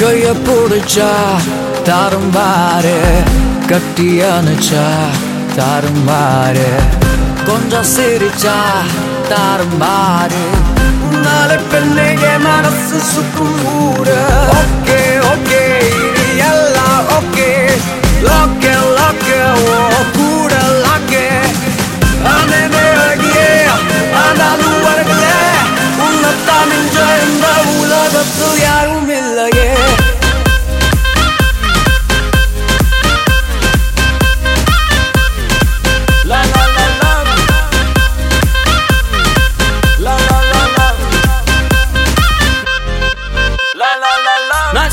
கைய பிடிச்சா தாரும் பாரு. கட்டி அணைச்சா தாரும் பாரு. கொஞ்சம் சிரிச்சா தாரும் பாரு.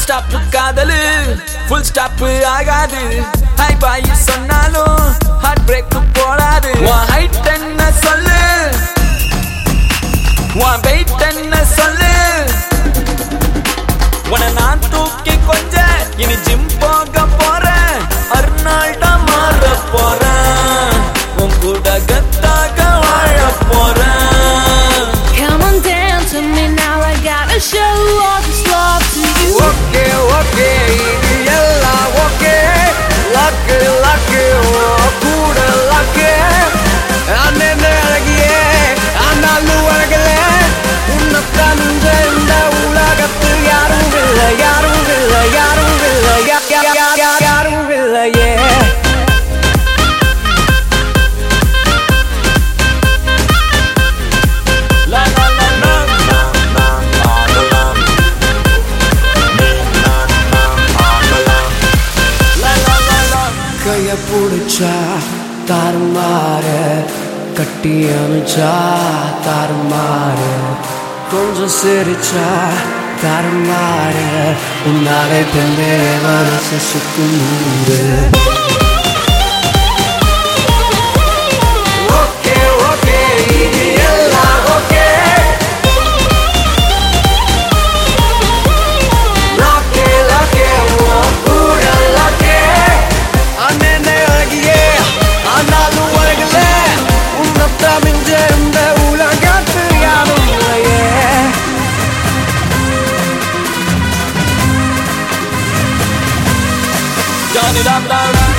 ஸ்டாப் காதலு. ஃபுல் ஸ்டாப் ஆகாது. ஹை பாய் சொன்னாலும் ஹார்ட் பிரேக் போடாது. உன் ஹைட் என்ன சொல்லு? உன் வெயிட் என்ன சொல்லு? உன நான் தூக்கி கொஞ்ச இனி ஜிம் போக பிடிச்சா தாறுமாற கட்டி அமிச்சா தாறுமாற கொஞ்சம் சிரிச்சா தாறுமாற உன்னாலே தந்தே மனசு சுக்கும் da da da da